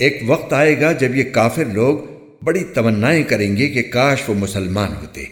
ایک وقت آئے گا جب یہ کافر لوگ بڑی تمنائیں کریں گے کہ کاش وہ مسلمان ہوتے۔